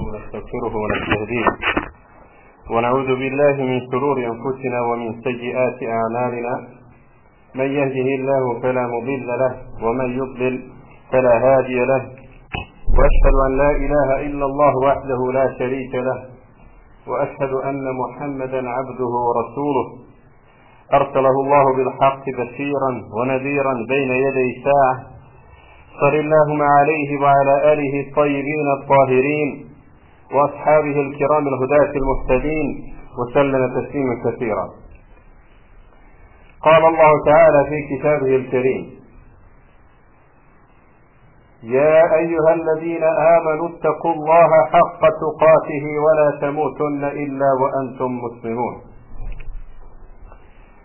ونستغفره ونستهديه. ونعوذ بالله من شرور أنفسنا ومن سيئات أعمالنا. من يهده الله فلا مضل له ومن يضلل فلا هادي له. وأشهد أن لا إله إلا الله وحده لا شريك له. وأشهد أن محمدا عبده ورسوله. أرسله الله بالحق بشيرا ونذيرا بين يدي ساعة. صل اللهم عليه وعلى آله الطيبين الطاهرين وأصحابه الكرام الهداة المهتدين وسلم تسليما كثيرا. قال الله تعالى في كتابه الكريم يا أيها الذين آمنوا اتقوا الله حق تقاته ولا تموتن إلا وأنتم مسلمون.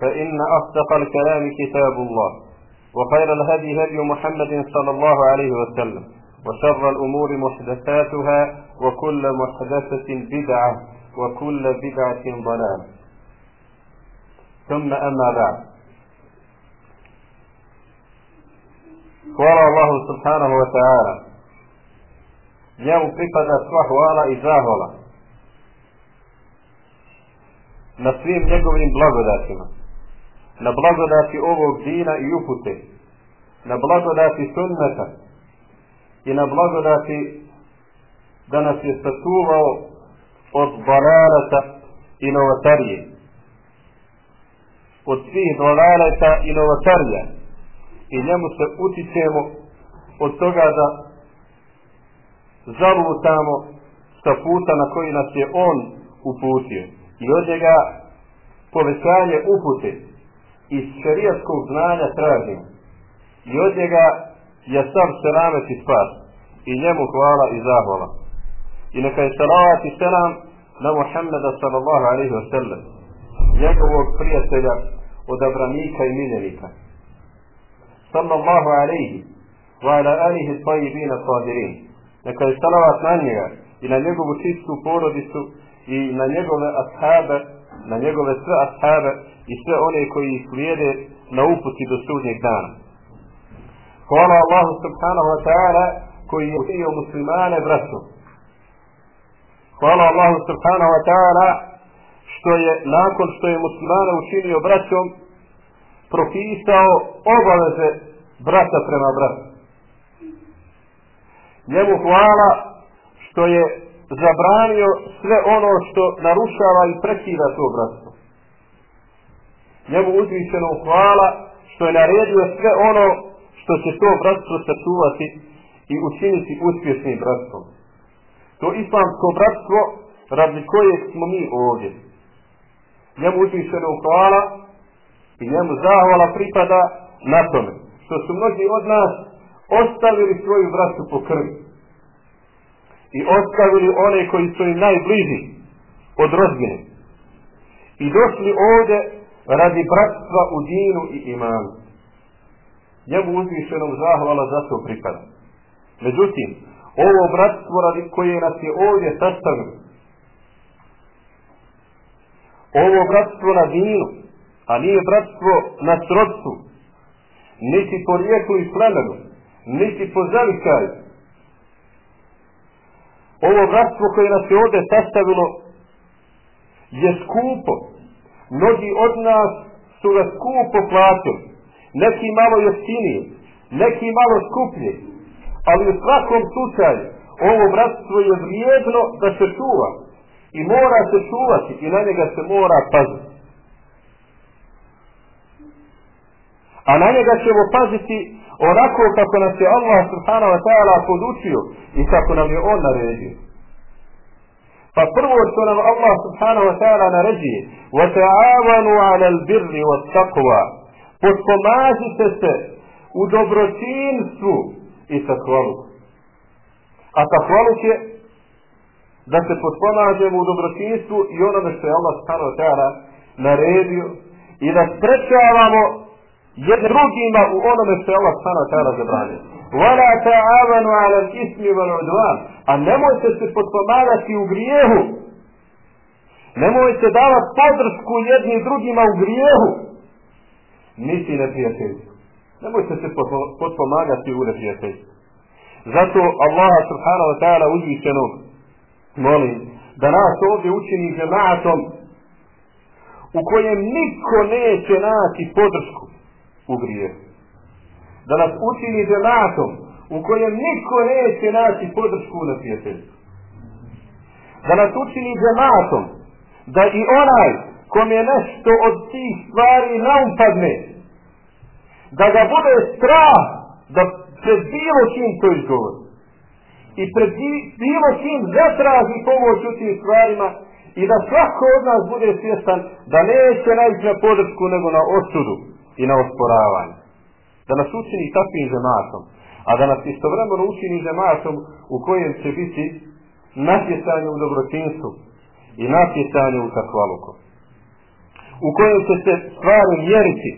فإن أصدق الكلام كتاب الله وخير الهدي هدي محمد صلى الله عليه وسلم وشر الأمور محدثاتها وكل محدثة بدعة وكل بدعة ضلال. ثم أما بعد. قال الله سبحانه وتعالى njemu pripada sva hvala i zahvala na svim njegovim blagodatima. Na blagodati ovog dina i upute, na blagodati sunneta i na blagodati da nas je sačuvao od balalata i novotarije. Od svih balalata i novotarija. I njemu se utičemo od toga da zalutamo sa puta na koji nas je on uputio. I od njega povećanje upute iz šarijaskog znanja tražim I od njega je sam selamet i spas. I njemu hvala i zahvala. I neka je salavat i selam na Muhammeda sallallahu alaihi wa sallam. Njegovog prijatelja, odabranika i miljenika. Sallallahu alaihi wa ala alihi tajibina sadirin Neka je salavat na njega i na njegovu čistu porodicu i na njegove ashabe na njegove sve ashabe i sve one koji ih slijede na uputi do sudnjeg dana. Hvala Allahu subhanahu wa ta'ala koji je učinio muslimane braćom. Hvala Allahu subhanahu wa ta'ala što je nakon što je muslimane učinio braćom propisao obaveze brata prema bratu. Njemu hvala što je zabranio sve ono što narušava i prekida to bratstvo. Njemu uzvišeno hvala što je naredio sve ono što će to bratstvo sačuvati i učiniti uspješnim bratstvom. To islamsko bratstvo radi kojeg smo mi ovdje. Njemu uzvišeno hvala i njemu zahvala pripada na tome što su mnogi od nas ostavili svoju bratstvu po krvi i ostavili one koji su im najbliži od rodbine i došli ovdje radi bratstva u dinu i imanu. Njemu uzvišenom zahvala za to pripada. Međutim, ovo bratstvo radi koje nas je ovdje sastavilo, ovo bratstvo na dinu, a nije bratstvo na srodstvu, niti po rijeku i plemenu, niti po zavikaju, Ovo vratstvo koje nas je ovdje sastavilo je skupo. Mnogi od nas su ga skupo platili. Neki malo jeftinije, neki malo skuplje. Ali u svakom slučaju ovo vratstvo je vrijedno da se čuva. I mora se čuvati i na njega se mora paziti. A na njega ćemo paziti onako kako nas je Allah subhanahu wa ta'ala podučio i kako nam je on naredio. Pa prvo što nam Allah subhanahu wa ta'ala naređuje وَتَعَوَنُوا عَلَى الْبِرِّ وَالتَّقْوَى Potpomažite se u dobročinstvu i takvalu. A takvaluk je da se potpomažemo u dobročinstvu i onome što je Allah subhanahu wa ta'ala naredio i da sprečavamo jedne drugima u onome što je Allah sana tada zabranio. Vala ta'avanu ala ismi wal udvan. A nemojte se potpomagati u grijehu. Nemojte davati podršku jedni drugima u grijehu. Niti neprijateljstvo. Nemojte se potpomagati u neprijateljstvo. Zato Allah subhanahu wa ta'ala uzvišeno molim da nas ovdje učini žematom u kojem niko neće naći podršku u grijehu. Da nas učini džematom u kojem niko neće naći podršku na neprijateljstvu. Da nas učini džematom da i onaj kom je nešto od tih stvari naumpadne, da ga bude strah da pred bilo čim to izgovori. I pred bilo čim zatraži pomoć u tim stvarima i da svako od nas bude svjestan da neće naći na podršku nego na osudu i na osporavanje. Da nas učini takvim žematom, a da nas istovremeno učini žematom u kojem će biti natjecanje u dobročinstvu i natjecanje u takvaluku. U kojem će se stvari mjeriti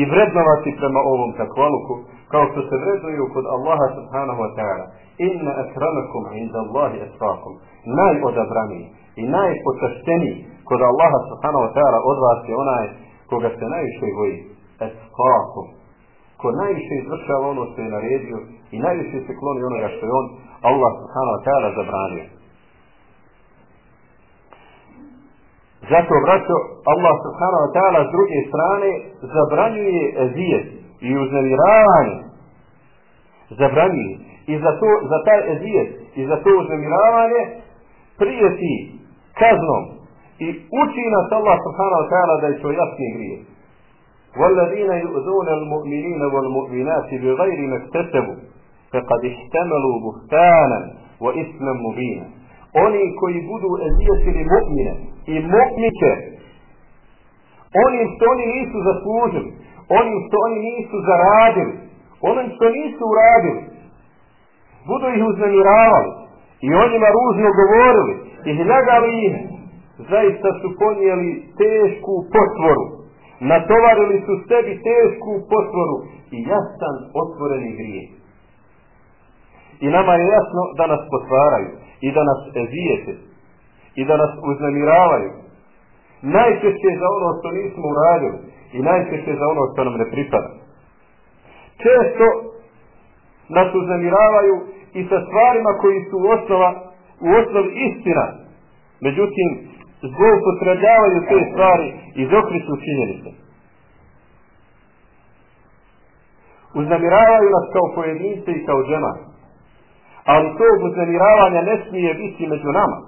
i vrednovati prema ovom takvaluku, kao što se vrednuju kod Allaha subhanahu wa ta'ala. Inna akramakum inda Allahi asfakum. Najodabraniji i najpočašteniji kod Allaha subhanahu wa ta'ala od vas je onaj koga se najviše boji. Asfakum. Ko najviše izvršava ono što je naredio i najviše se kloni onoga što je on Allah subhanahu wa ta'ala zabranio. Zato, braćo, Allah subhanahu wa ta'ala s druge strane zabranjuje ezijet i uznemiravanje. Zabranjuje. I za, to, za taj ezijet i za to uznemiravanje prijeti kaznom i uči nas Allah subhanahu wa ta'ala da je to jasni grije. والذين يؤذون المؤمنين والمؤمنات بغير ما اكتسبوا فقد احتملوا بهتانا وإثما مبينا oni koji budu ezijetili mu'mine i mu'mike onim što oni nisu zaslužili onim što oni nisu zaradili onim što nisu uradili budu ih uznemiravali i o njima ružno govorili i hljagali ih zaista su ponijeli tešku potvoru natovarili su sebi tešku potvoru i jasan otvoreni grijeh. I nama je jasno da nas potvaraju i da nas ezijete i da nas uznamiravaju. najčešće za ono što nismo uradili i najčešće za ono što nam ne pripada. Često nas uznamiravaju i sa stvarima koji su u osnova u osnovi istina. Međutim zloupotrebljavaju te stvari i zokriću činjenice. Uznamiravaju nas kao pojedince i kao džema ali to uznamiravanja ne smije biti među nama.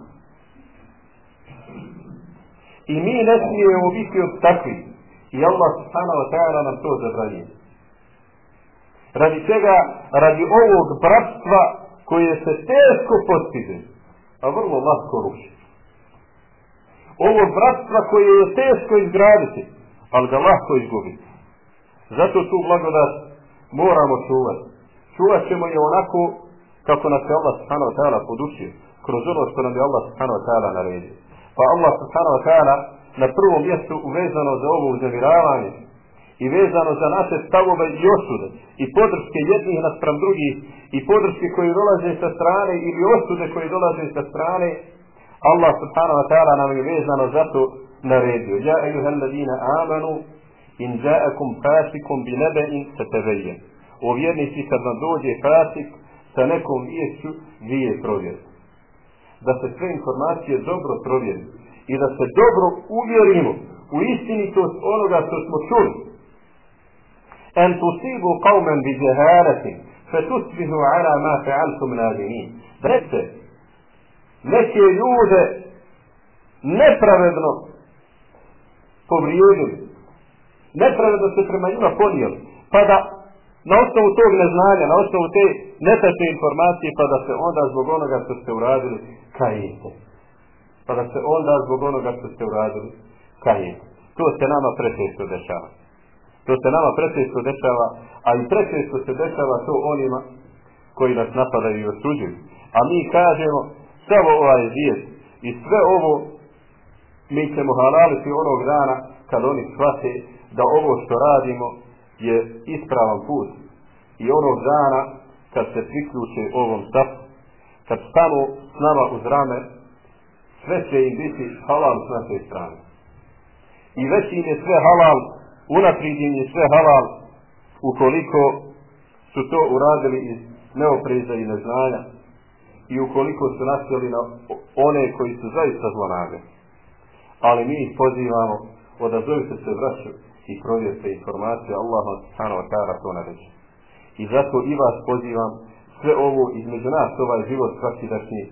I mi ne smijemo biti od takvih. I Allah subhanahu wa ta'ala nam to zabranije radi čega? Radi ovog bratstva koje se teško postiže a vrlo lahko ruši ovo bratstva koje je teško izgraditi ali ga lahko izgubiti. Zato tu blagodat moramo čuvati čuvat ćemo je onako kako nas je Allah subhanahu wa ta'ala podučio kroz ono što nam je Allah subhanahu wa ta'ala naredio. Pa Allah subhanahu wa ta'ala na prvom mjestu uvezano za ovo uznemiravanje i vezano za naše stavove i osude i podrške jednih naspram drugih i podrške koje dolaze sa strane ili osude koje dolaze sa strane Allah subhanahu wa ta'ala nam je vezano za to naredio. Ja ejuha alladina amanu in ja'akum fasikum bi nebe'in se tevejen o vjernici kad vam dođe fasik sa nekom viješću vi je provjerite. Da se sve informacije dobro provjeri i da se dobro uvjerimo u istinitost onoga što smo čuli. En tusibu qauman bi džeharatim, fe tusbihu ala ma fe'altum nadimin. Da neke ljude nepravedno povrijedili nepravedno se prema njima ponijeli pa da na osnovu tog neznanja, na osnovu te netačne informacije, pa da se onda zbog onoga što ste uradili, kajete. Pa da se onda zbog onoga što ste uradili, kajete. To se nama prečesto dešava. To se nama prečesto dešava, a i prečesto se dešava to onima koji nas napadaju i osuđuju. A mi kažemo, sav ovaj vijest i sve ovo mi ćemo halaliti onog dana kad oni shvate da ovo što radimo je ispravan put. I onog dana kad se priključe ovom stavu, kad stanu s nama uz rame, sve će im biti halal s naše strane. I već im je sve halal, unaprijed im je sve halal, ukoliko su to uradili iz neopreza i neznanja i ukoliko su nasjeli na one koji su zaista zlonade. Ali mi ih pozivamo, odazovite se vraću i provjerite informacije Allah subhanahu wa ta'ala to naređe. I zato i vas pozivam sve ovo između nas ovaj život svakidašnji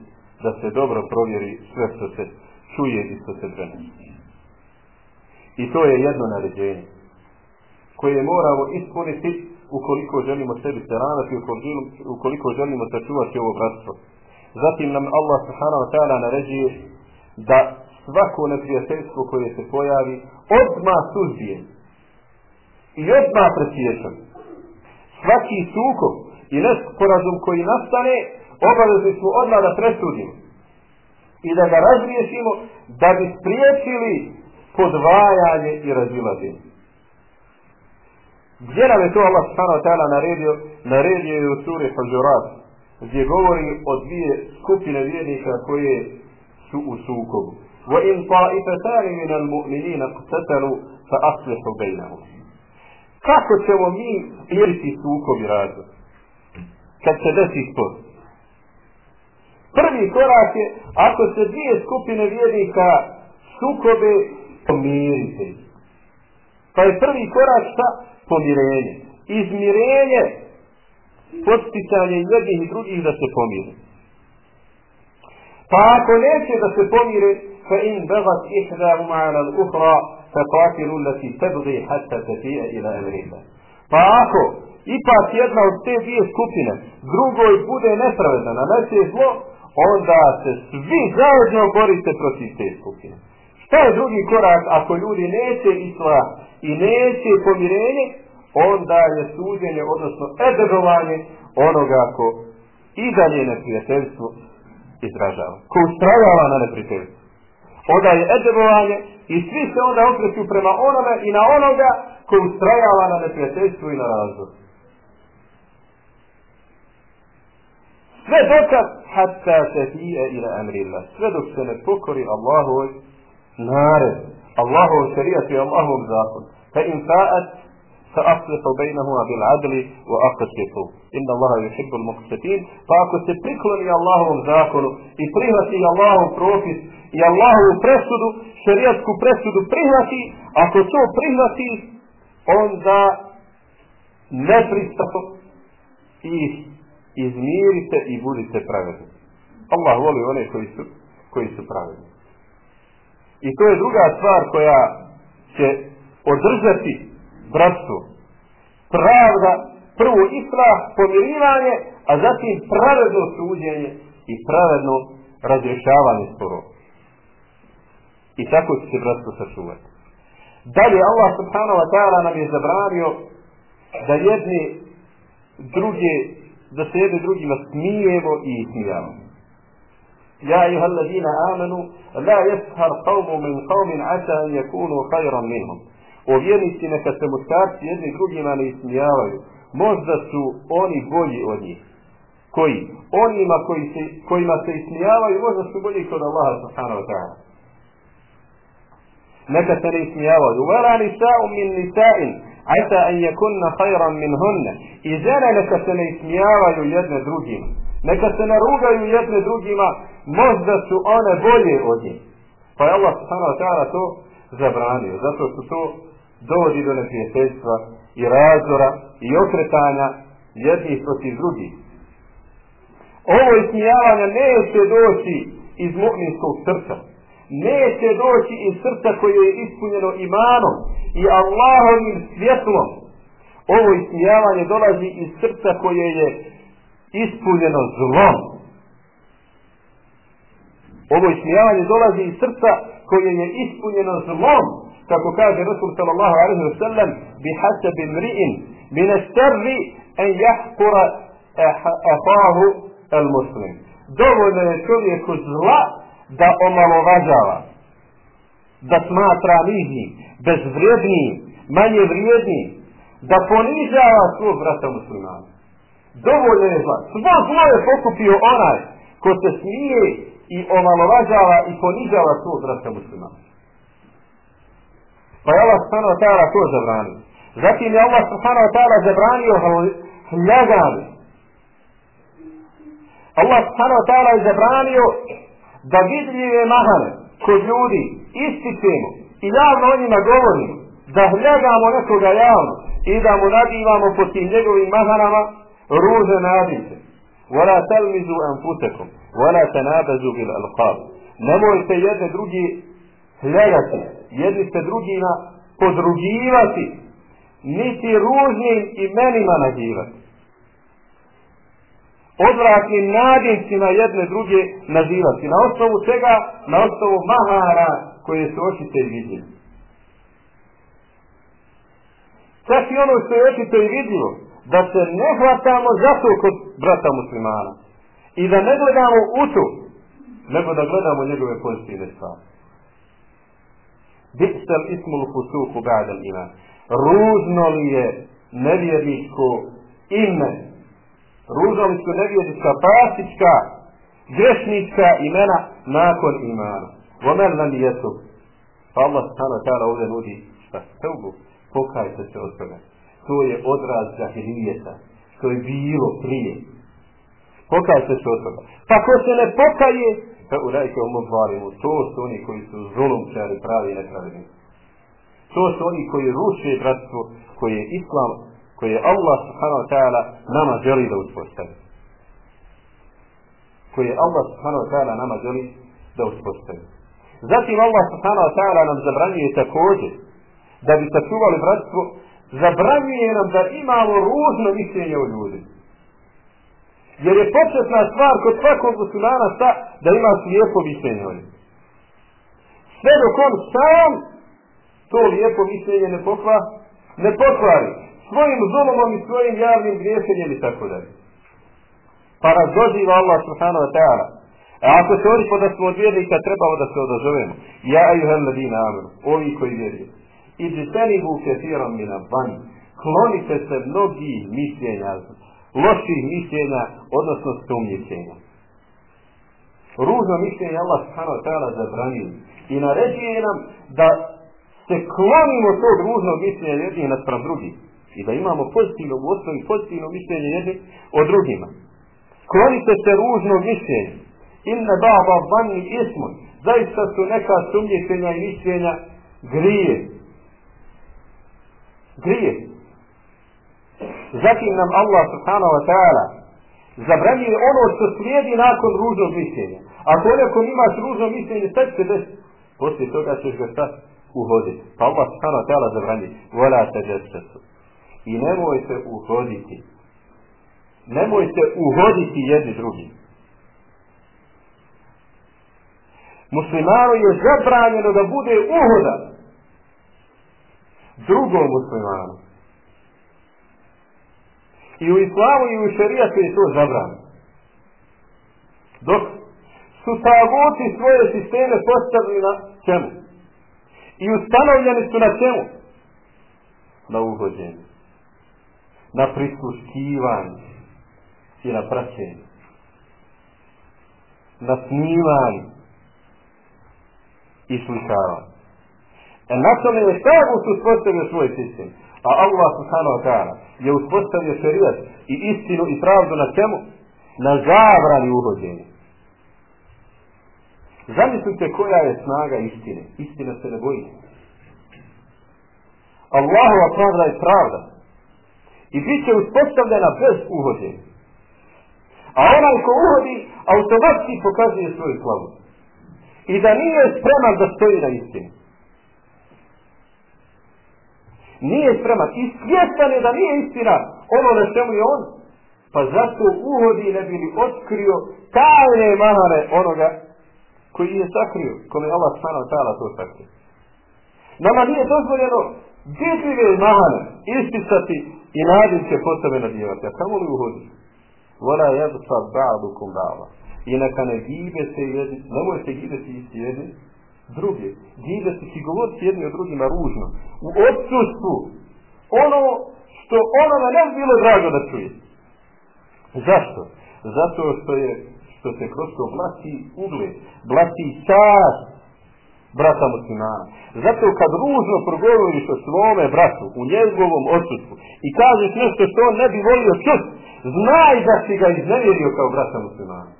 da se dobro provjeri sve što se čuje i što se prenosi. I to je jedno naređenje koje moramo ispuniti ukoliko želimo sebi se ranati, ukoliko želimo sačuvati ovo bratstvo. Zatim nam Allah subhanahu wa ta'ala naređuje da svako neprijateljstvo koje se pojavi odma suzbije i odma presječan. Svaki sukob i nesporazum koji nastane obavezni smo odmah da presudimo i da ga razriješimo da bi spriječili podvajanje i razilaženje. Gdje nam je to Allah subhanahu wa ta'ala naredio? Naredio je u suri Fajurat, gdje govori o dvije skupine vjernika koje su u sukobu. Wa in مِنَ min al-mu'minina qtatalu. Kako ćemo mi spriječiti sukob i razlog? Kad se desi spor. Prvi korak je, ako se dvije skupine vjernika sukobe, pomirite. Pa je prvi korak šta? pomirenje. Izmirenje, posticanje jednih i drugih da se pomire. Pa ako neće da se pomire, fa in begat ihdahu ma'ana l'uhra, fa qatilu lati tebgi hatta tafija ila emrita. Pa ako ipak jedna od te dvije skupine drugoj bude nepravedna, naneće zlo, onda se svi zajedno borite protiv te skupine. Šta je drugi korak ako ljudi neće isla i neće pomirenje, onda je suđenje, odnosno edebovanje onoga ko i dalje neprijateljstvo izražava. Ko ustrajava na neprijateljstvo. Onda je edebovanje i svi se onda okreću prema onome i na onoga ko ustrajava na neprijateljstvo i na razvoj. Sve dokaz hatta se fije ila amrilla. Sve dok se ne pokori Allahovoj nared. Allahov šarijat i Allahov zakon. Fa in fa'at فأصلحوا بينهما بالعدل وأقسطوا إن الله يحب المقسطين فأكو تبقلني الله zakonu i prihvati Allahov propis i Allahovu presudu, šerijatsku presudu prihvati, ako to prihvati, onda nepristato i izmirite i budite pravedni. Allah voli one koji su, koji su pravedni. I to je druga stvar koja će održati bratstvo. Pravda, prvo islah, pomirivanje, a zatim pravedno suđenje i pravedno razrješavanje sporova. I tako će se bratstvo sačuvati. Dalje Allah subhanahu wa ta'ala nam je zabranio da jedni druge, da se jedni drugima smijemo i smijamo. Ja iha alladina amanu, la jeshar qavmu min qavmin asa an yakunu khayran minhum o vjernici neka se muškarci jedni drugima ne ismijavaju. Možda su oni bolji od njih. Koji? Onima koji se, kojima se ismijavaju, možda su bolji kod Allaha subhanahu wa ta'ala. Neka se ne ismijavaju. Vela nisa'u min nisa'in, ajta an yakunna khayran min hunne. I žene neka se ne ismijavaju jedne drugima. Neka se ne rugaju jedne drugima, možda su one bolje od njih. Pa je Allah subhanahu wa ta'ala to zabranio. Zato što to dovodi do neprijateljstva i razora i okretanja jednih protiv drugih. Ovo ismijavanje neće doći iz mu'minskog srca. Neće doći iz srca koje je ispunjeno imanom i Allahovim svjetlom. Ovo ismijavanje dolazi iz srca koje je ispunjeno zlom. Ovo ismijavanje dolazi iz srca koje je ispunjeno zlom. Kako kaže Rasul sallallahu alaihi wa sallam bi hasabi mri'in min estarri en jahkura ahahu al muslim. Dovoljno je čovjeku zla da omalovažava, da smatra nižnim, bezvrijedni, manje vrijedni, da ponižava svog brata muslimana. Dovoljno je zla. Svo zlo je pokupio onaj ko se smije i omalovažava i ponižava svog brata muslimana. Pa je Allah subhanahu wa ta'ala to zabranio. Zatim je Allah subhanahu wa ta'ala zabranio hljagani. Allah subhanahu wa ta'ala je zabranio da vidljive mahane kod ljudi ističemo i javno o njima govorimo da hljagamo nekoga javno i da mu nadivamo po tim njegovim mahanama ruže nadice. Vala telmizu anfusekom, vala tenabezu bil alqab. Nemojte jedne drugi hljagati, jedni se drugima podrugivati, niti ružnim imenima nazivati odvratnim nadimcima jedne druge nazivati. Na osnovu čega? Na osnovu mahara koje su očite i vidljive. Čak i ono što je očito i vidljivo, da se ne hvatamo zato kod brata muslimana. I da ne gledamo u to, nego da gledamo njegove pozitivne stvari. Bi'sel ismul fusuku ba'dal iman. Ružno li je nevjerničko ime ružali su nevjedička, pasička, grešnička imena nakon imana. Vomen nam jesu. Pa Allah stano tada ovdje nudi šta? Teubu. Pokajte se od toga. To je odraz zahilijeta, što je bilo prije. Pokajte se od toga. Pa ko se ne pokaje, pa u rajke ovom to su oni koji su zulumčari, pravi i nepravedni. To su oni koji ruše bratstvo, koje je islam koje Allah subhanahu wa ta'ala nama želi da uspostavi. Koje Allah subhanahu wa ta'ala nama želi da uspostavi. Zatim Allah subhanahu wa ta'ala nam zabranjuje također da bi sačuvali bratstvo, zabranjuje nam da imamo ružno mišljenje o ljudi. Jer je početna stvar kod svakog muslimana sta da ima lijepo mišljenje o ljudi. Sve dok on sam to lijepo mišljenje ne pokva, ne pokvari svojim zulomom i svojim javnim griješenjem i tako dalje. Pa razdoživa Allah subhanahu wa ta'ala. A ako se oni da smo od vjernika, trebamo da se odazovemo. Ja i ladina amru, ovi koji vjeruju. I ziteni bu kefiram mina van. Klonite se mnogi mišljenja, loših mišljenja, odnosno sumnjičenja. Ružno mišljenje Allah subhanahu wa ta'ala zabranio. I naređuje nam da se klonimo tog ružnog mišljenja jednih naspram drugih i da imamo pozitivno u osnovi pozitivno mišljenje jedni o drugima. Klonite se ružno mišljenje. Inna baba vanni ismun. Zaista su neka sumnjičenja i mišljenja grije. Grije. Zatim nam Allah subhanahu wa ta'ala zabranjuje ono što slijedi nakon ružnog mišljenja. Ako nekom imaš ružno mišljenje, sad će desiti. Poslije toga ćeš ga sad uhoditi. Pa Allah subhanahu wa ta'ala zabranjuje. Vola te desetu i nemojte uhoditi. Nemojte uhoditi jedni drugim. Muslimanu je zabranjeno da bude uhodan drugom muslimanu. I u islamu i u šarijatu je to zabranjeno. Dok su taguti svoje sisteme postavili na čemu? I ustanovljeni su na čemu? Na uhođenju na prisluškivanju. i na praćenje. Na snimanje i slušavanju. E na tome je stavu su uspostavio svoj sistem. A Allah subhanahu wa ta'ala je uspostavio šerijat i istinu i pravdu na čemu? Na zabrani uhođenja. Zamislite koja je snaga istine. Istina se ne boji. Allahova pravda je pravda i bit će uspostavljena bez uhođenja. A onaj ko uhodi, automatski pokazuje svoju slavu. I da nije spreman da stoji na istinu nije spreman i svjestan je da nije istina ono na čemu je on, pa zato uhodi ne bili otkrio tajne mahane onoga koji je sakrio, kome je Allah stano ta'ala to sakrio. Nama nije dozvoljeno vidljive mahane isticati i nadim će po sebe nadjevati. A kamo li uhodi? Vola jadsa ba'dukum ba'la. I neka ne gibe se jedni, ne možete gibeti isti jedni, drugi. Gibeti si govoriti jedni o drugima ružno. U odsustvu. Ono što onome ne bilo drago da čuje. Zašto? Zato što je što se kroz to blati ugled, blati čast brata muslimana. Zato kad ružno progovoriš o svome bratu u njegovom odsutku i kažeš nešto što on ne bi volio čut, znaj da si ga iznevjerio kao brata muslimana.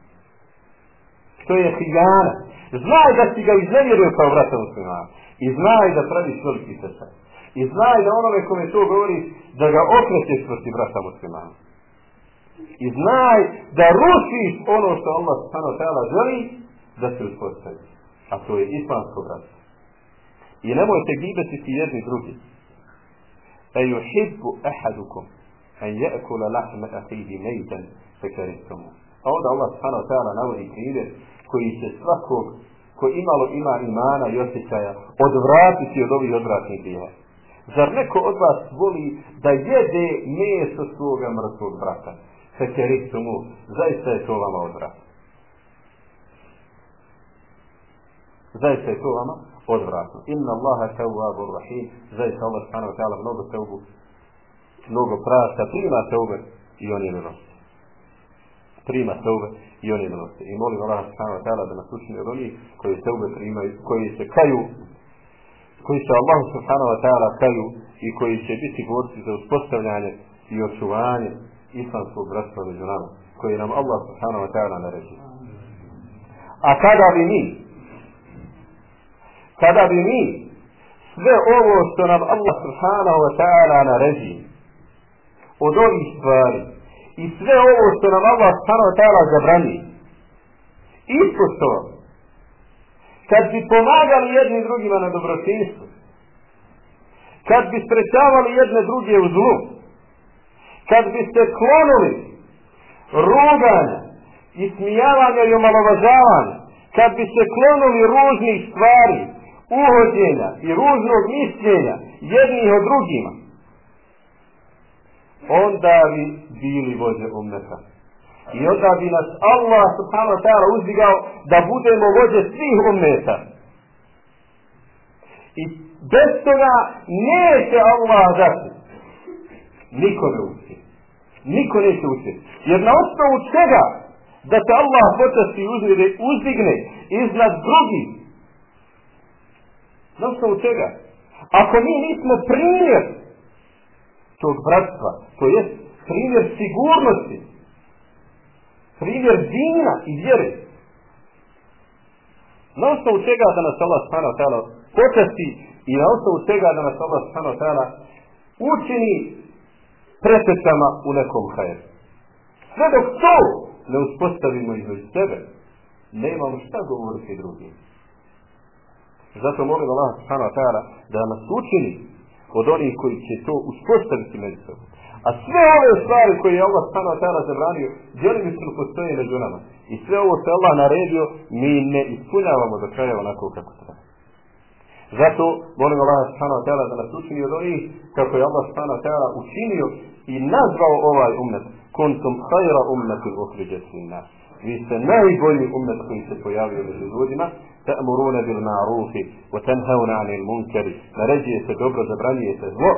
To je hijana. Znaj da si ga iznevjerio kao vrata muslimana. I znaj da praviš veliki srcaj. I znaj da onome kome to govori da ga okrećeš protiv vrata muslimana. I znaj da rušiš ono što Allah stano ta'ala želi da se uspostavi. A to je islamsko bratstvo. I nemojte gibeti ti jedni drugi. E yuhibbu ahadukum an ya'kula lahma akhihi maytan fakaristumu. A onda Allah subhanahu wa ta'ala navodi primjer koji će svakog ko imalo ima imana i osjećaja odvratiti od ovih odvratnih djela. Zar neko od vas voli da jede meso svoga mrtvog brata? Fakaristumu. Zaista je to vama odvrat. zaista je to vama odvratno. Inna Allaha tawwabur rahim. Zaista Allah subhanahu wa ta'ala mnogo tawbu, mnogo prašta, prima tawbe i on je milost. Prima tawbe i oni je. I molim Allah subhanahu wa ta'ala da nas učini od onih koji tawbe primaju, koji se kaju, koji se Allah subhanahu wa ta'ala kaju i koji će biti borci za uspostavljanje i očuvanje islamskog bratstva među nama, koji nam Allah subhanahu wa ta'ala naređi. A kada bi mi kada bi mi sve ovo što nam Allah subhanahu wa ta'ala naređi od ovih stvari i sve ovo što nam Allah subhanahu wa ta'ala zabrani. Što kad bi pomagali jedni drugima na dobročinstvu kad bi sprečavali jedne druge u zlu kad bi se klonuli ruganja i smijavanja i omalovažavanja kad bi se klonuli ružnih stvari uhođenja i ružnog mišljenja jednih od drugima, onda bi bili vođe umeta. I onda bi nas Allah subhanahu wa ta'ala uzdigao da budemo vođe svih umeta. I bez toga neće Allah dati. Niko ne uspije. Niko neće uspije. Jer na osnovu čega da se Allah počasti uzdigne iznad drugih Na osnovu čega? Ako mi nismo primjer tog bratstva, to je primjer sigurnosti, primjer dina i vjere, na osnovu čega da nas Allah stano tala počasti i na osnovu čega da nas Allah stano tala učini pretečama u nekom hajeru. Sve dok to ne uspostavimo između sebe, nemamo šta govoriti drugim. Zato molim Allah subhanahu wa ta'ala da nas učini od onih koji će to uspostaviti među sobom. A sve ove stvari koje je Allah subhanahu wa ta'ala zabranio, djelimično postoje među nama. I sve ovo se Allah naredio, mi ne ispunjavamo do kraja onako kako treba. Zato molim Allah stano tada da nas učini od onih kako je Allah stano tada učinio i nazvao ovaj ummet kuntum hajra umetu okriđet nas. Vi ste najbolji ummet koji se pojavio među ljudima, تأمرون بالمعروف وتنهون عن المنكر فرجيت دبر زبرانيت زلو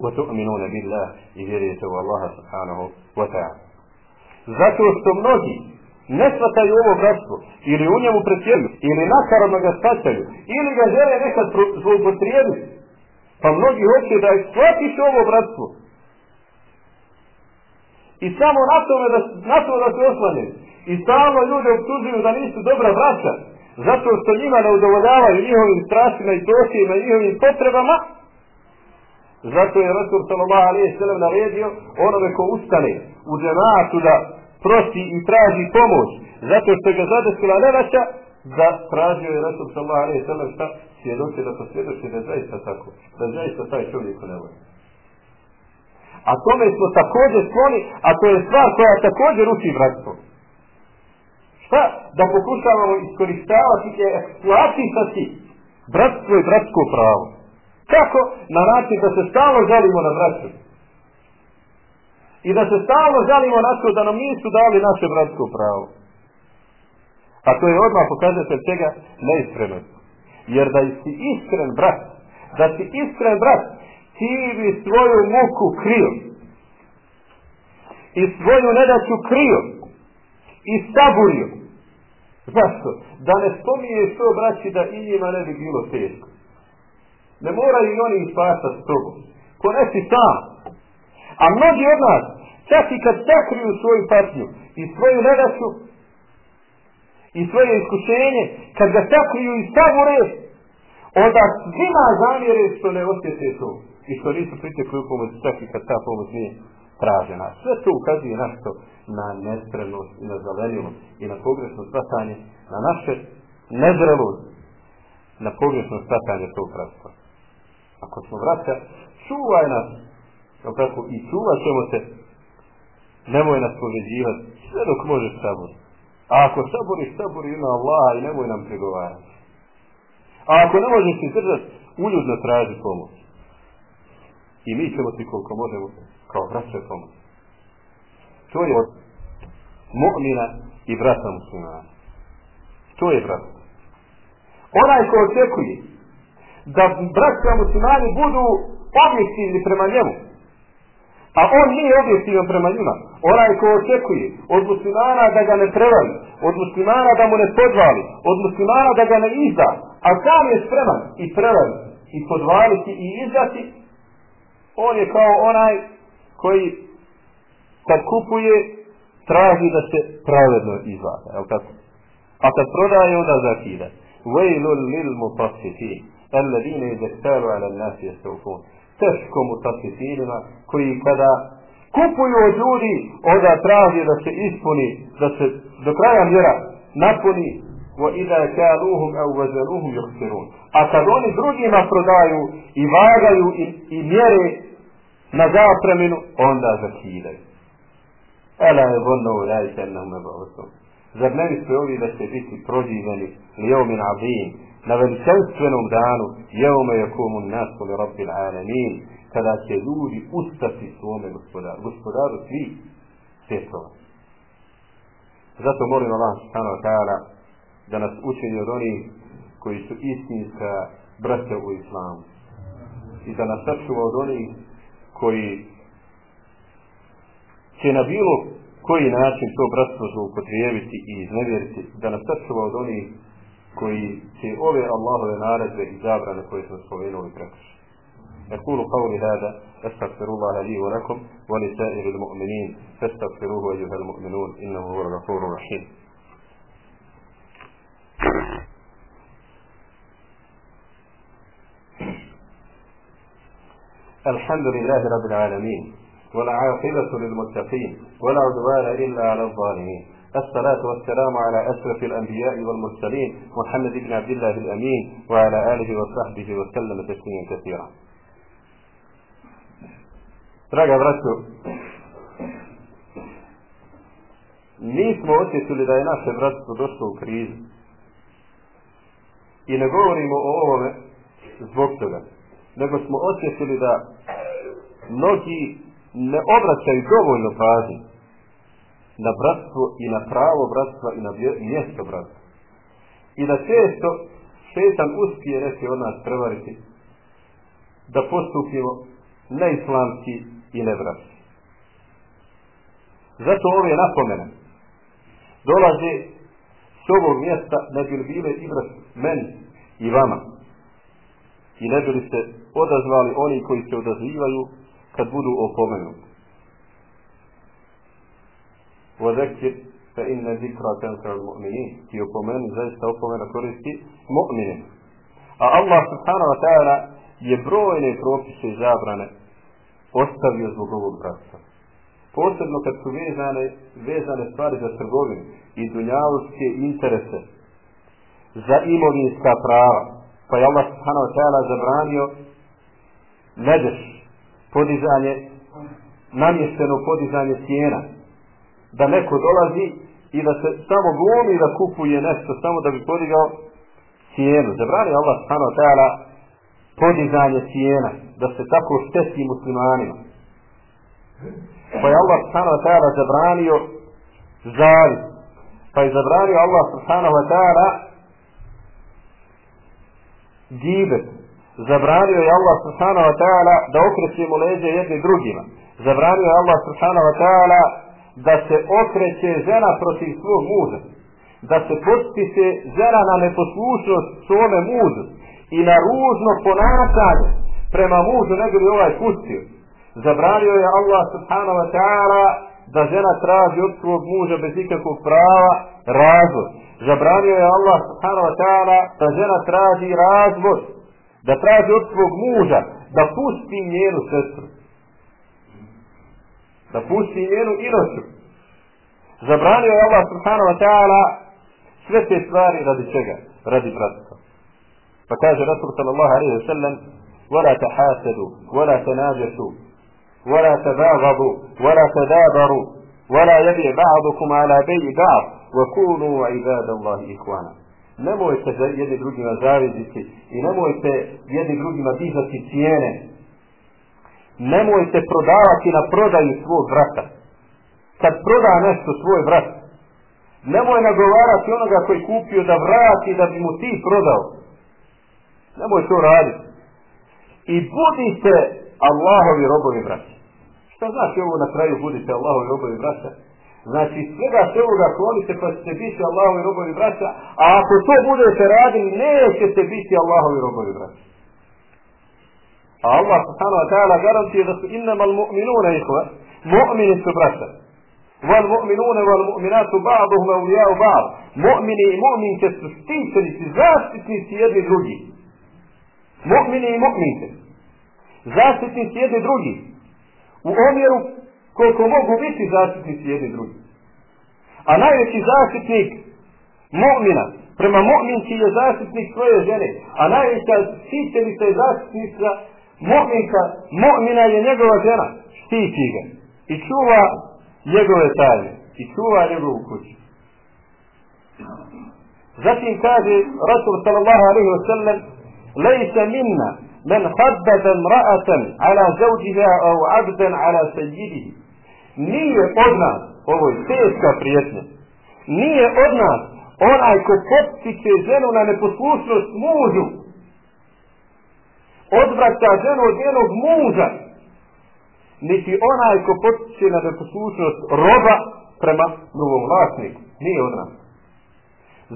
وتؤمنون بالله إذريت subhanahu wa ta'ala Zato što mnogi ne shvataju ovo vratstvo, ili u njemu pretjeruju, ili nakarano ga shvataju, ili ga žele nekad zlopotrijebiti, pa mnogi hoće da shvatiš ovo vratstvo. I samo na tome da, na tome da se oslanjaju. I samo ljude obtužuju da nisu dobra vraća zato što njima ne udovoljavaju njihovim strastima i dosijima i njihovim potrebama, zato je Rasul sallallahu alaihi sallam naredio onome ko ustane u džematu da prosi i traži pomoć, zato što ga zadesila nevaća, da tražio je Rasul sallallahu alaihi sallam šta svjedoče da posvjedoče da je zaista tako, da zaista taj čovjek ne voli. A tome smo također skloni, a to je stvar koja također uči bratstvo. Šta? Da pokušavamo iskoristavati i eksploatisati bratstvo i bratsko pravo. Kako? Na način da se stalno žalimo na bratstvo. I da se stalno žalimo na to da nam nisu dali naše bratsko pravo. A to je odmah pokazatelj čega neiskrenost. Jer da si iskren brat, da si iskren brat, ti bi svoju muku krio. I svoju nedaću krio. I saburio. Zašto? Da ne spominje što braći da i njima ne bi bilo teško. Ne moraju i oni ispasati s tobom. Ponesi sam. A mnogi od nas, čak i kad sakriju svoju patnju i svoju nedaću, i svoje iskušenje, kad ga sakriju i sabure, onda svima zamjere što ne osjete to i što nisu pritekli u pomoć čak i kad ta pomoć nije tražena. Sve to ukazuje našto na nespremnost i na zelenilost i na pogrešno shvatanje, na naše nezrelost, na pogrešno shvatanje tog bratstva. Ako smo vraća, čuvaj nas, tako, i čuvat ćemo se, nemoj nas poveđivati, sve dok možeš saboriti. A ako saboriš, sabori ima Allah i nemoj nam pregovarati. A ako ne možeš izdržati, uljudno traži pomoć. I mi ćemo ti koliko možemo kao braće pomoć. To je od mu'mina i brata muslimana. To je brat. Onaj ko očekuje da braća muslimani budu objektivni prema njemu, A on nije objektivan prema njima. Onaj ko očekuje od muslimana da ga ne prevari, od muslimana da mu ne podvali, od muslimana da ga ne izda, a sam je spreman i prevari, i podvaliti i izdati, on je kao onaj koji kad kupuje traži da se pravedno izvada. jel tako? A kad prodaje onda zakida. Vejlul lil mutassitin. Alladine izektalu ala nasi jestofun teško mutafitirima koji kada kupuju od ljudi onda traži da se ispuni da se do kraja mjera napuni wa idha kaluhum aw wazanuhum yukhsirun a kad oni drugima prodaju i vagaju i, i mjere na zapreminu onda zakidaju. Ela je vonno u rajte nam zar ne misle ovi da će biti prođiveni li omin abim na veličanstvenom danu jeume jakumu nasu li rabbil alamin kada će ljudi ustati svome gospodaru gospodaru svih svjetova. Zato molim Allah subhanahu wa ta'ala da nas učini od onih koji su istinska braća u islamu i da nas sačuva od onih koji će na bilo koji način to bratstvo zloupotrijebiti i iznevjeriti, da nas sačuva od onih koji će ove Allahove naredbe i zabrane koje smo spomenuli prekrši. أقول قولي هذا أستغفر الله لي ولكم ولسائر المؤمنين فاستغفروه أيها المؤمنون إنه هو الغفور الرحيم الحمد لله رب العالمين والعاقبة للمتقين ولا عدوان إلا على الظالمين الصلاة والسلام على أشرف الأنبياء والمرسلين محمد بن عبد الله الأمين وعلى آله وصحبه وسلم تسليما كثيرا Draga braćo, nismo osjetili da je naše bratstvo došlo u krizu. I ne govorimo o ovome zbog toga. Nego smo osjetili da mnogi ne obraćaju dovoljno pažnje na bratstvo i na pravo bratstva i na mjesto bratstva. I da često šetan uspije neke od nas prevariti da postupimo neislamski i nebratski. Zato ove napomene dolaze s ovog mjesta ne bi li bile ibrat meni i vama. I ne bi li se odazvali oni koji se odazivaju kad budu opomenuti. Vodekir fa inna zikra tenka al mu'minin. Ti opomenu, zaista opomena koristi mu'minin. A Allah subhanahu wa ta'ala je brojne propise i zabrane ostavio zbog ovog bratstva. Posebno kad su vezane, vezane stvari za trgovinu i dunjavuske interese za imovinska prava. Pa je Allah subhanahu wa ta'ala zabranio neđeš podizanje, namješteno podizanje cijena. Da neko dolazi i da se samo glumi da kupuje nešto samo da bi podigao cijenu. Zabranio Allah subhanahu wa ta'ala podizanje cijena. Da se tako šteti muslimanima. Pa je Allah subhanahu wa ta'ala zabranio zavis. Pa je zabranio Allah subhanahu wa ta'ala gibet. Zabranio je Allah subhanahu wa ta'ala da okrećemo leđe jedni drugima. Zabranio je Allah subhanahu wa ta'ala da se okreće žena protiv svog muža. Da se postiše žena na neposlušnost svome mužu i na ružno ponašanje prema mužu nego bi ovaj pustio. Zabranio je Allah subhanahu wa ta'ala da žena traži od svog muža bez ikakvog prava razvod. Zabranio je Allah subhanahu wa ta'ala da žena traži razvod, da traži od svog muža da pusti njenu sestru. Da pusti njenu inoću. Zabranio je Allah subhanahu wa ta'ala sve te stvari radi čega? Radi bratstva. Pa kaže Rasul sallallahu alaihi wa sallam ولا تحاسدوا ولا تناجسوا ولا تباغضوا ولا تدابروا ولا يبيع بعضكم على بيع بعض وكونوا عباد الله إخوانا nemojte jedni drugima zaviditi i nemojte jedni drugima dizati cijene. Nemojte prodavati na prodaju svog vrata kad proda nešto svoj vrat nemoj nagovarati onoga koji kupio da vrati da bi mu ti prodao. Nemoj to raditi. I budite Allahovi robovi vrati Šta znači ovo na kraju budite Allahovi robovi braća? Znači svega se ovoga klonite pa ćete biti Allahovi robovi braća, a ako to budete radili, nećete biti Allahovi robovi braća. A Allah subhanahu wa ta'ala garantije da su innamal mu'minuna ihva, mu'mini su braća. Wal mu'minuna wal mu'minatu ba'duhum awliya'u ba'd. Mu'mini i mu'minke su štićenici, zaštitnici jedni drugi. Mu'mini i mu'minke. Zaštitnici jedni drugi u omjeru koliko mogu biti zaštitnici jedni drugi. A najveći zaštitnik mu'mina prema mu'minci je zaštitnik svoje žene, a najveća štićenica je zaštitnica mu'minka, mu'mina je njegova žena, štiti ga i čuva njegove tajne i čuva njegovu kuću. Zatim kaže Rasul sallallahu alaihi wa sallam lejsa minna من خبب امرأة على زوجها أو عبدا على سيده nije od nas, ovo je teška prijetnja, nije od nas onaj ko potiče ženu na neposlušnost mužu, odvraća ženu od njenog muža, niti onaj ko potiče na neposlušnost roba prema drugom vlasniku, nije od nas.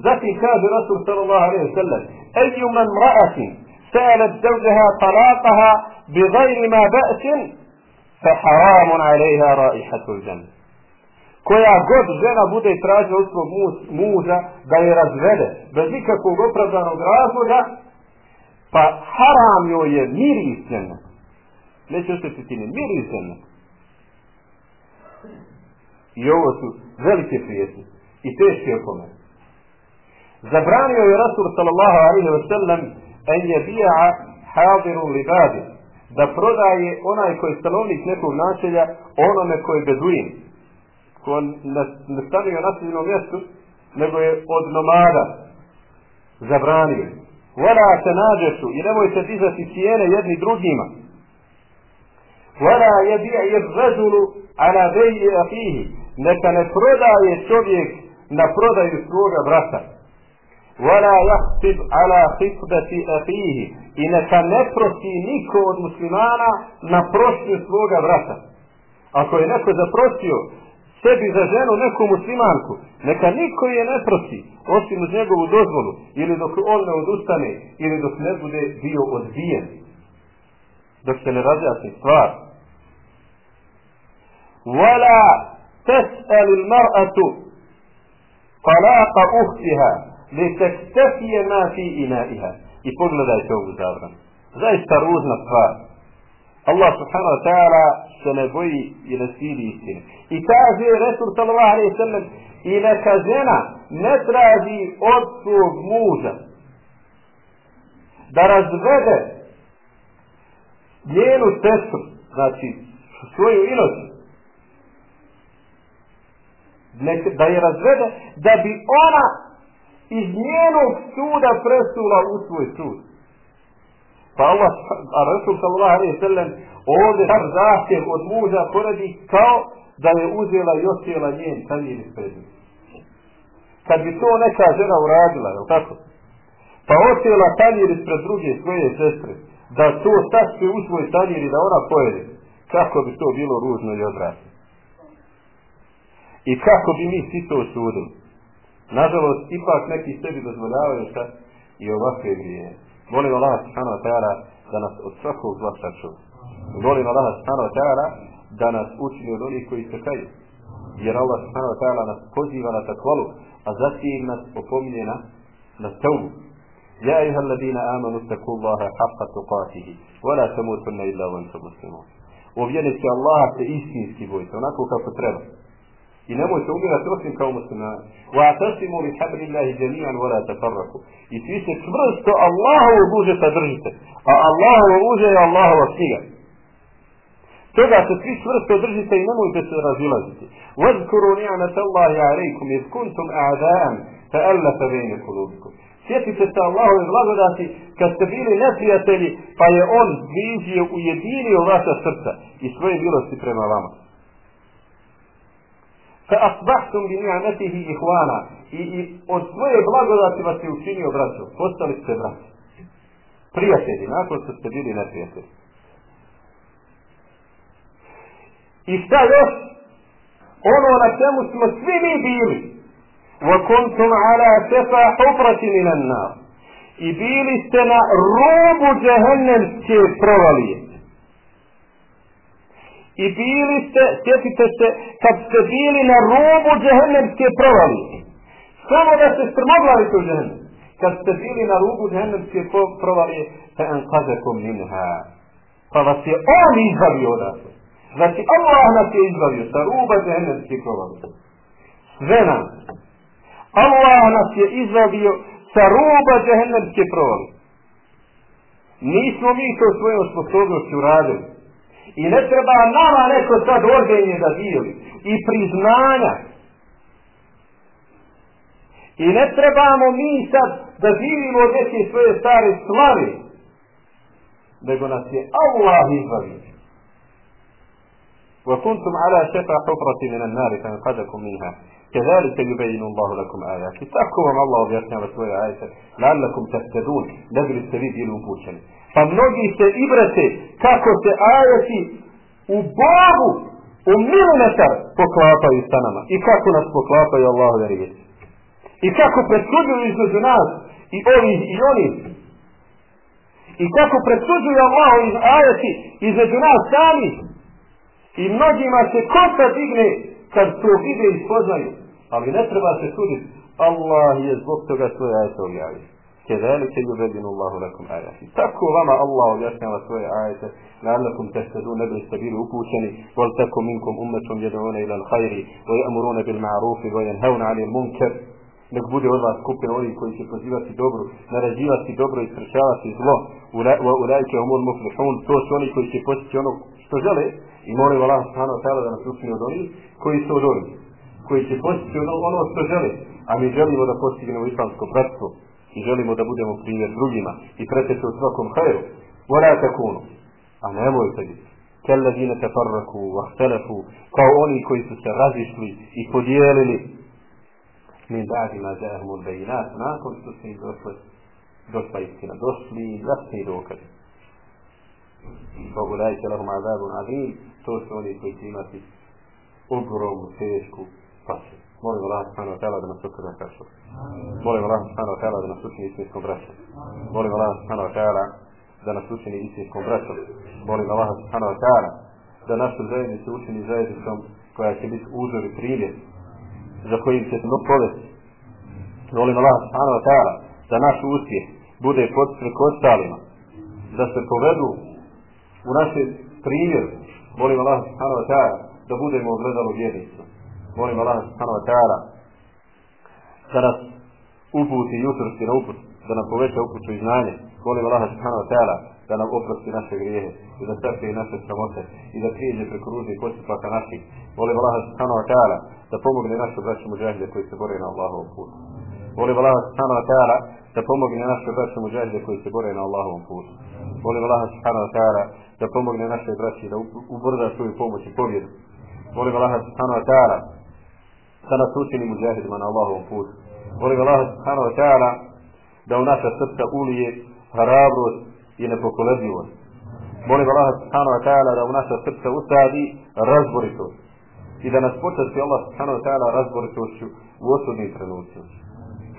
Zatim kaže Rasul sallallahu alaihi wa sallam, ejuman mra'atin, سألت زوجها طلاقها بغير ما بأس فحرام عليها رائحة الجنة koja god žena bude tražila od svog muža da je razvede bez ikakvog opravdanog razloga pa haram joj je miris žena neće osjetiti ni miris žena i ovo su velike prijetne i teške opomene zabranio je Rasul sallallahu alaihi wa sallam en je bija hadiru li badi, da prodaje onaj koji je stanovnik nekog načelja onome koji je beduin. Ko ne stane na nasiljenom mjestu, nego je od nomada zabranio. Vala se nađesu i nemojte dizati cijene jedni drugima. Vala je bija jer rezulu ala veji i afihi. Neka ne prodaje čovjek na prodaju svoga brata. Vala jahtib ala hitbeti afihi i neka ne prosi niko od muslimana na prošnju svoga brata. Ako je neko zaprosio sebi za ženu neku muslimanku, neka niko je ne prosi, osim uz njegovu dozvolu, ili dok on ne odustane, ili dok ne bude bio odbijen. Dok se ne razjasni stvar. Wala tes'al il mar'atu talaqa uhtiha li tektefije ma fi inaiha. I pogledajte ovu zabranu. Zaista ružna stvar. Allah subhanahu wa ta'ala se ne boji i ne stidi istine. I kaže Resul sallallahu alaihi sallam i neka žena ne traži od svog muža da razvede njenu sestru, znači svoju inoću, da je razvede, da bi ona iz njenog suda presula u svoj sud. Pa Allah, a Rasul sallallahu alaihi sallam, ovdje tak zahtjev od muža poredi kao da je uzela i osjela njen tanjir ispred njih. Kad bi to neka žena uradila, je tako? Pa osjela tanjir ispred druge svoje sestre, da to staće u svoj tanjir i da ona pojede, kako bi to bilo ružno i odvratno. I kako bi mi svi to osudili? Nažalost, ipak neki sebi dozvoljavaju šta i ovakve grije. Molim Allah subhanahu wa ta'ala da nas od svakog zla sačuva. Molim Allah subhanahu wa ta'ala da nas učini od onih koji se kaju. Jer Allah subhanahu wa ta'ala nas poziva na takvalu, a zatim nas opominje na, na tawbu. Ja iha alladina amanu taku Allaha haqqa tuqatihi, wa la tamutunna illa wa antum muslimun. Uvjerite Allah se istinski bojite, onako kako treba. I nemojte umirati osim kao muslimani. Wa atasimu li habri Allahi jami'an wa la tafarraku. I svi se čvrsto Allahovo buže sadržite. A Allahovo buže je Allahova knjiga. Toga se svi čvrsto držite i nemojte se razilaziti. Vazkuru ni'mat Allahi alaikum iz kuntum a'da'an fa allafa bejne kulubikum. Sjetite se Allahove blagodati kad ste bili neprijatelji pa je On zviđio ujedinio vaša srca i svoje milosti prema vama. Fa asbahtum bi ni'matihi ikhwana i, i od svoje blagodati vas je učinio braćo. Postali ste braći. Prijatelji, nakon što ste bili neprijatelji. I šta još? Ono na čemu smo svi mi bili. Wa kuntum ala sefa huprati minan nar. I bili ste na rubu džehennemske provalije. I bili ste, sjetite se, kad ste bili na rubu džehennemske provalije. Samo da ste strmoglavi to džehennem. Kad ste bili na rubu džehennemske provalije, fe en minha. Pa vas je on izbavio odatle. Znači Allah nas je izbavio sa ruba džehennemske provalije. Sve nam. Allah nas je izbavio sa ruba džehennemske provalije. Nismo mi to svojom sposobnošću radili. I ne treba nama neko sad ordenje da dijeli. I priznanja. I ne trebamo mi sad da živimo od neke svoje stare slavi. Nego nas je Allah izbavio. وكنتم على شفا حفرة من النار فانقذكم منها كذلك يبين الله لكم آياتي تأكوا من الله وبيعتنا وسوية آياتي لعلكم تفتدون نجل السبيد يلوبوشن فمنوجي سيبرتي تأكوا في آياتي وبابوا وملنتر فقلاطا يستنما إكاكو نس فقلاطا يا الله لريت إكاكو بسجو يزجناس إولي إولي I kako predsuđuje Allah iz ajati između nas sami. I mnogima se kosa digne kad to vide i spoznaju. Ali ne treba se suditi. Allah je zbog toga svoje ajete objavio. كذلك يبين الله لكم آياته تكو وما الله يسمع سوى آياته لعلكم تهتدون بالسبيل وكوشني ولتكن منكم أمة يدعون إلى الخير ويأمرون بالمعروف وينهون عن المنكر nek bude od vas skupina onih koji će pozivati dobro, naređivati dobro i sprečavati zlo. U ulajke umur muflihun, to su oni koji će postići ono što žele i molim Allah subhanahu wa ta'ala da nas učini od onih koji su od onih koji će postići ono, ono što žele, a mi želimo da postignemo islamsko bratstvo i želimo da budemo primjer drugima i pretete u svakom hajru. Vora takunu. A nemojte biti. Kellazine tefarraku, vahtelefu, kao oni koji su se razišli i podijelili min dadima zahmu bejinat, nakon što se im došli, došla istina, došli jasni dokaze. Pogledajte lahum azabun azim, to su oni koji će imati ogromnu, tešku patnju. Molim Allah subhanahu wa ta'ala da nas ukada kašu. Molim Allah subhanahu wa ta'ala da nas učini istinskom braćom. Molim Allah subhanahu wa ta'ala da nas učini istinskom braćom. Molim Allah subhanahu wa ta'ala da našu zajednicu učini zajednicom koja će biti uzor i primjer za kojim će se povesti. Molim Allah subhanahu wa ta'ala da naš uspjeh bude podstrek ostalima. Da se povedu u našem primjeru. Molim Allah subhanahu wa ta'ala da budemo ogledalo vjernicu. molim Allah subhanahu wa ta'ala da nas uputi i utvrsti na uput, da nam poveća upuću i znanje, Molim Allah subhanahu wa ta'ala da nam oprosti naše grijehe i da sakrije naše sramote i da prijeđe preko ružnih postupaka naših. Molim Allah subhanahu wa ta'ala da pomogne našu braću muđahide koji se bore na Allahovom putu. Molim Allah subhanahu wa ta'ala da pomogne našu braću muđahide koji se bore na Allahovom putu. Molim Allah subhanahu wa ta'ala da pomogne naše braći, da ubrza svoju pomoć i pobjedu. Molim Allah subhanahu wa ta'ala da nas učini muđahidima na Allahovom putu. Molim Allah subhanahu wa ta'ala da u naša srca ulije hrabrost i nepokolebljivost. Molim Allah subhanahu wa ta'ala da u naša srca usadi razboritost i da nas počasti Allah subhanahu wa ta'ala razboritošću u osudnim trenucima.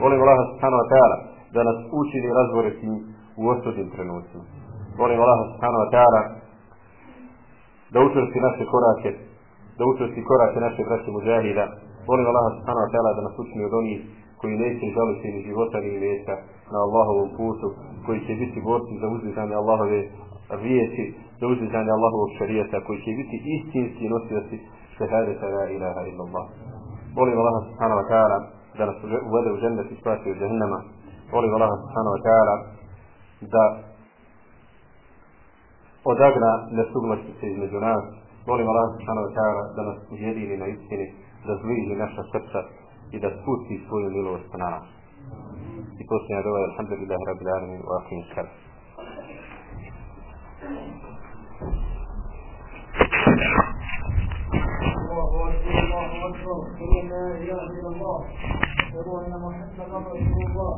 Molim Allah subhanahu wa ta'ala da nas učini razboritim u osudnim trenucima. Molim Allah subhanahu wa ta'ala da učvrsti naše korake, da učvrsti korake naše braće muđahida. Molim Allah subhanahu wa ta'ala da nas učini od onih koji neće žaliti ni života ni mjesta na Allahovom putu, koji će biti borci za uzvizanje Allahove riječi, za uzvizanje Allahovog šarijeta, koji će biti istinski nosioci šehadeta la ilaha illa Allah. Molim Allah subhanahu wa ta'ala da nas uvede u žennet i spasi u džahnama. Molim Allah subhanahu wa ta'ala da odagna nesuglasice između nas. Molim Allah subhanahu wa ta'ala da nas ujedini na istini, da zbliži naša srca i da spusti svoju milost na nas. I posljednja dova je alhamdulillahi rabbil alamin wa akim salam. الله أكبر الله أكبر لا إله إلا الله أشهد أن محمدا رسول الله